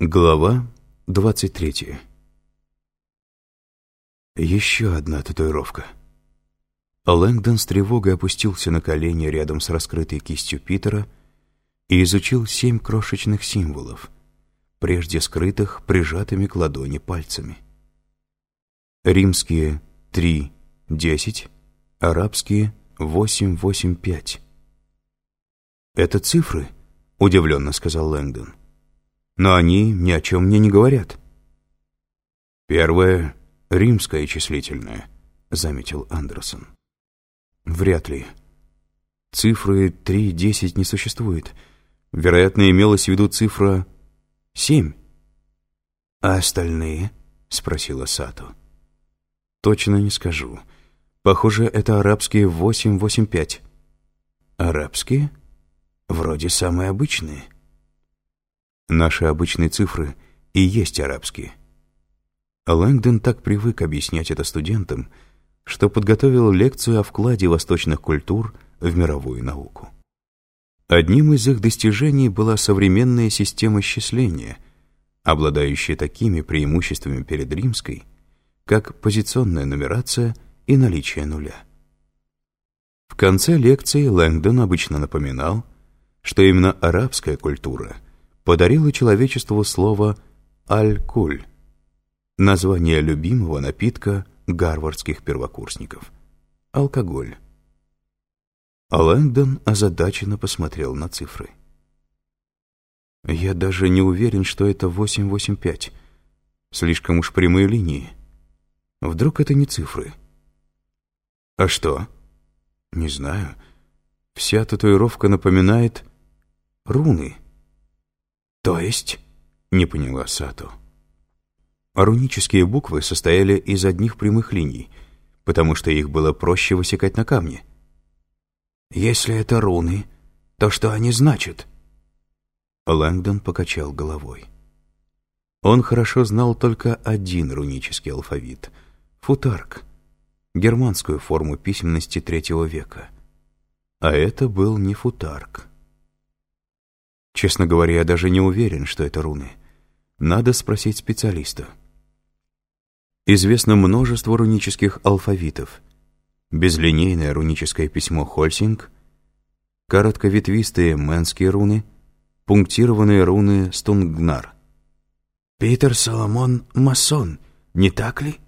Глава 23 Еще одна татуировка. Лэнгдон с тревогой опустился на колени рядом с раскрытой кистью Питера и изучил семь крошечных символов, прежде скрытых прижатыми к ладони пальцами. Римские три десять, арабские восемь восемь пять. «Это цифры?» — удивленно сказал Лэнгдон но они ни о чем мне не говорят. Первое — римское числительное, — заметил Андерсон. Вряд ли. Цифры 3-10 не существует. Вероятно, имелась в виду цифра 7. «А остальные?» — спросила Сато. «Точно не скажу. Похоже, это арабские 885». «Арабские? Вроде самые обычные». Наши обычные цифры и есть арабские. Лэнгдон так привык объяснять это студентам, что подготовил лекцию о вкладе восточных культур в мировую науку. Одним из их достижений была современная система счисления, обладающая такими преимуществами перед римской, как позиционная нумерация и наличие нуля. В конце лекции Лэнгдон обычно напоминал, что именно арабская культура подарила человечеству слово «аль-куль» — название любимого напитка гарвардских первокурсников — алкоголь. А Лэнгдон озадаченно посмотрел на цифры. «Я даже не уверен, что это 885. Слишком уж прямые линии. Вдруг это не цифры?» «А что?» «Не знаю. Вся татуировка напоминает руны». «То есть?» — не поняла Сато. Рунические буквы состояли из одних прямых линий, потому что их было проще высекать на камне. «Если это руны, то что они значат?» Лэнгдон покачал головой. Он хорошо знал только один рунический алфавит — футарк, германскую форму письменности третьего века. А это был не футарк. Честно говоря, я даже не уверен, что это руны. Надо спросить специалиста. Известно множество рунических алфавитов. Безлинейное руническое письмо Хольсинг, коротковетвистые мэнские руны, пунктированные руны Стунгнар. «Питер Соломон — масон, не так ли?»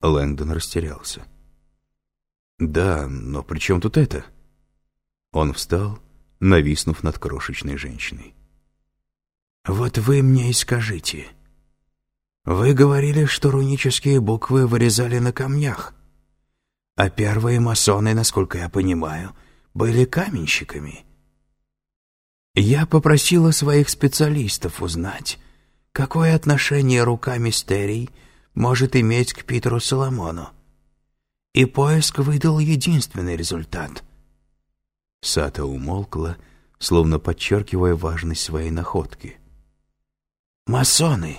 Лэнгдон растерялся. «Да, но при чем тут это?» Он встал нависнув над крошечной женщиной. «Вот вы мне и скажите. Вы говорили, что рунические буквы вырезали на камнях, а первые масоны, насколько я понимаю, были каменщиками. Я попросила своих специалистов узнать, какое отношение рука мистерий может иметь к Питеру Соломону. И поиск выдал единственный результат — Сата умолкла, словно подчеркивая важность своей находки. «Масоны!»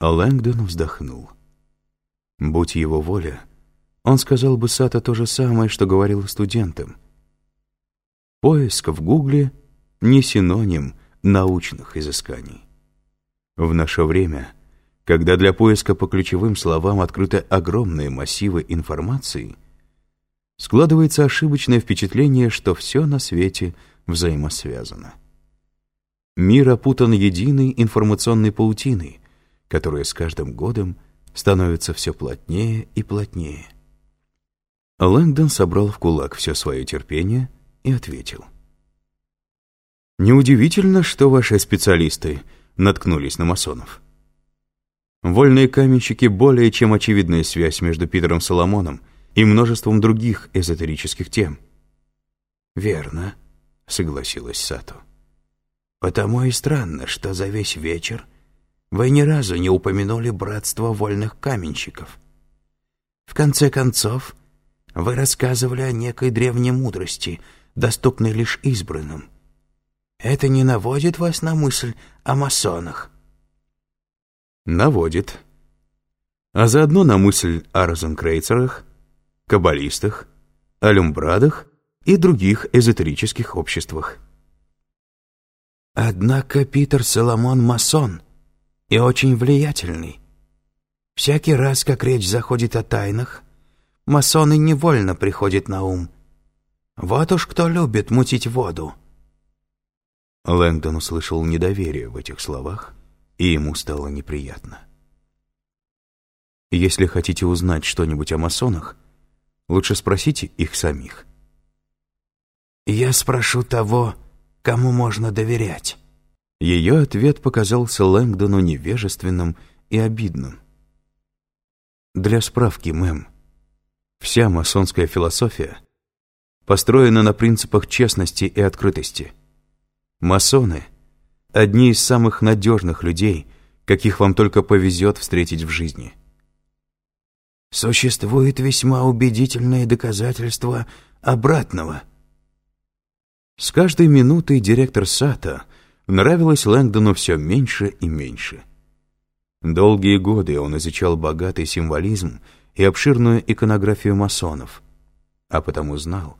Лэнгдон вздохнул. Будь его воля, он сказал бы Сата то же самое, что говорил студентам. Поиск в Гугле — не синоним научных изысканий. В наше время, когда для поиска по ключевым словам открыты огромные массивы информации — складывается ошибочное впечатление, что все на свете взаимосвязано. Мир опутан единой информационной паутиной, которая с каждым годом становится все плотнее и плотнее. Лэнгдон собрал в кулак все свое терпение и ответил. «Неудивительно, что ваши специалисты наткнулись на масонов. Вольные каменщики — более чем очевидная связь между Питером Соломоном и множеством других эзотерических тем. «Верно», — согласилась Сато. «Потому и странно, что за весь вечер вы ни разу не упомянули братство вольных каменщиков. В конце концов, вы рассказывали о некой древней мудрости, доступной лишь избранным. Это не наводит вас на мысль о масонах?» «Наводит», а заодно на мысль о розенкрейцерах каббалистах, алюмбрадах и других эзотерических обществах. «А Однако Питер Соломон масон и очень влиятельный. Всякий раз, как речь заходит о тайнах, масоны невольно приходят на ум. Вот уж кто любит мутить воду. Лэнгдон услышал недоверие в этих словах, и ему стало неприятно. Если хотите узнать что-нибудь о масонах, лучше спросите их самих. «Я спрошу того, кому можно доверять». Ее ответ показался Лэнгдону невежественным и обидным. Для справки, мэм, вся масонская философия построена на принципах честности и открытости. Масоны — одни из самых надежных людей, каких вам только повезет встретить в жизни. Существует весьма убедительное доказательство обратного. С каждой минутой директор Сата нравилось Лэнгдону все меньше и меньше. Долгие годы он изучал богатый символизм и обширную иконографию масонов, а потому знал,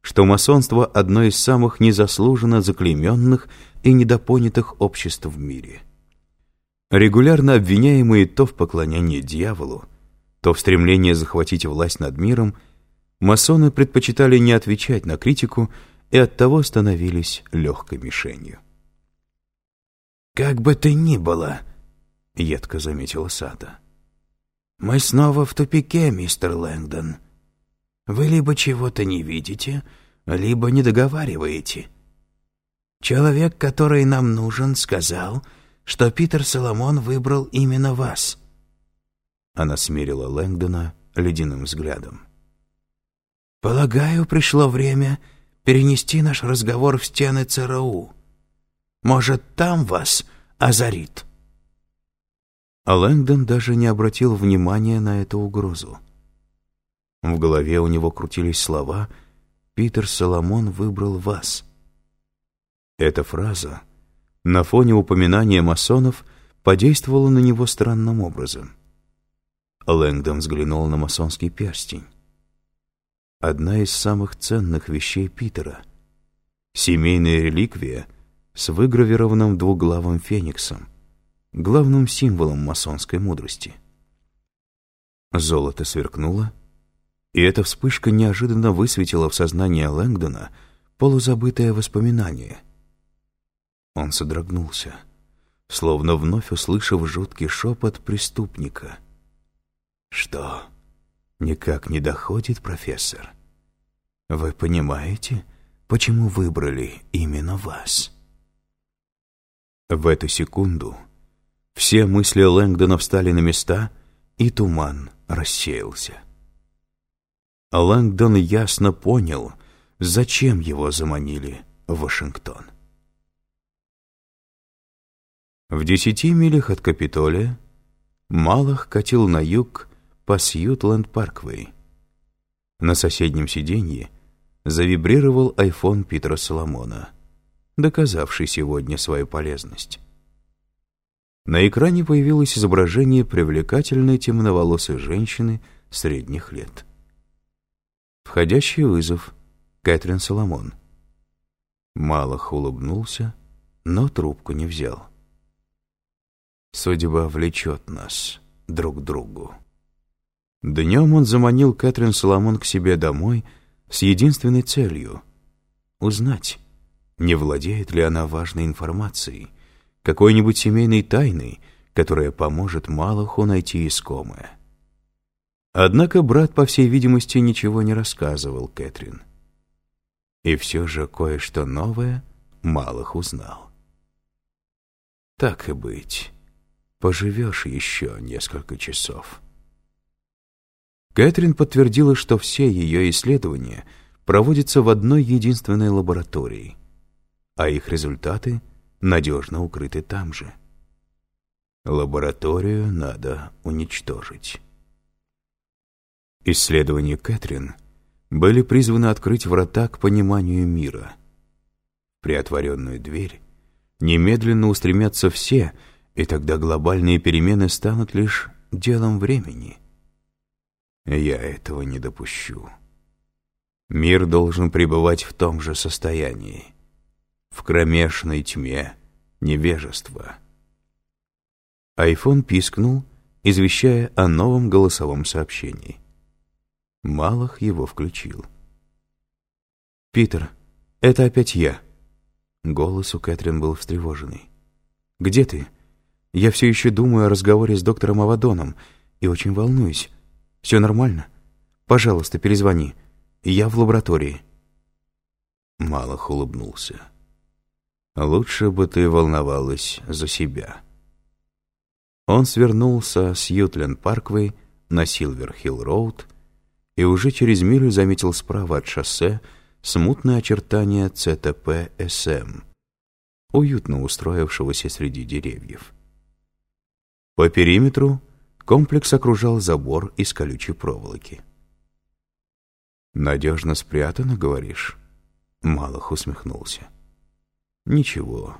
что масонство – одно из самых незаслуженно заклейменных и недопонятых обществ в мире. Регулярно обвиняемые то в поклонении дьяволу, то в стремлении захватить власть над миром, масоны предпочитали не отвечать на критику и оттого становились легкой мишенью. «Как бы ты ни было», — едко заметила Сада, — «мы снова в тупике, мистер Лэнгдон». Вы либо чего-то не видите, либо не договариваете. Человек, который нам нужен, сказал, что Питер Соломон выбрал именно вас. Она смирила Лэнгдона ледяным взглядом. Полагаю, пришло время перенести наш разговор в стены ЦРУ. Может, там вас озарит. А Лэнгдон даже не обратил внимания на эту угрозу. В голове у него крутились слова «Питер Соломон выбрал вас». Эта фраза на фоне упоминания масонов подействовала на него странным образом. Лэнгдон взглянул на масонский перстень. Одна из самых ценных вещей Питера — семейная реликвия с выгравированным двуглавым фениксом, главным символом масонской мудрости. Золото сверкнуло — и эта вспышка неожиданно высветила в сознании Лэнгдона полузабытое воспоминание. Он содрогнулся, словно вновь услышав жуткий шепот преступника. «Что, никак не доходит, профессор? Вы понимаете, почему выбрали именно вас?» В эту секунду все мысли Лэнгдона встали на места, и туман рассеялся. Лэнгдон ясно понял, зачем его заманили в Вашингтон. В десяти милях от Капитолия Малах катил на юг по Сьютленд-Парквей. На соседнем сиденье завибрировал айфон Питера Соломона, доказавший сегодня свою полезность. На экране появилось изображение привлекательной темноволосой женщины средних лет. Входящий вызов. Кэтрин Соломон. Малых улыбнулся, но трубку не взял. Судьба влечет нас друг к другу. Днем он заманил Кэтрин Соломон к себе домой с единственной целью — узнать, не владеет ли она важной информацией, какой-нибудь семейной тайной, которая поможет Малаху найти искомое. Однако брат, по всей видимости, ничего не рассказывал Кэтрин. И все же кое-что новое Малых узнал. Так и быть, поживешь еще несколько часов. Кэтрин подтвердила, что все ее исследования проводятся в одной единственной лаборатории, а их результаты надежно укрыты там же. Лабораторию надо уничтожить. Исследования Кэтрин были призваны открыть врата к пониманию мира. При отворенную дверь немедленно устремятся все, и тогда глобальные перемены станут лишь делом времени. Я этого не допущу. Мир должен пребывать в том же состоянии, в кромешной тьме невежество. Айфон пискнул, извещая о новом голосовом сообщении. Малых его включил. «Питер, это опять я». Голос у Кэтрин был встревоженный. «Где ты? Я все еще думаю о разговоре с доктором Аваддоном и очень волнуюсь. Все нормально? Пожалуйста, перезвони. Я в лаборатории». Малах улыбнулся. «Лучше бы ты волновалась за себя». Он свернулся с Ютленд-Парквей на Силвер-Хилл-Роуд и уже через милю заметил справа от шоссе смутное очертание ЦТП-СМ, уютно устроившегося среди деревьев. По периметру комплекс окружал забор из колючей проволоки. «Надежно спрятано, говоришь?» Малых усмехнулся. «Ничего,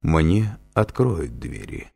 мне откроют двери».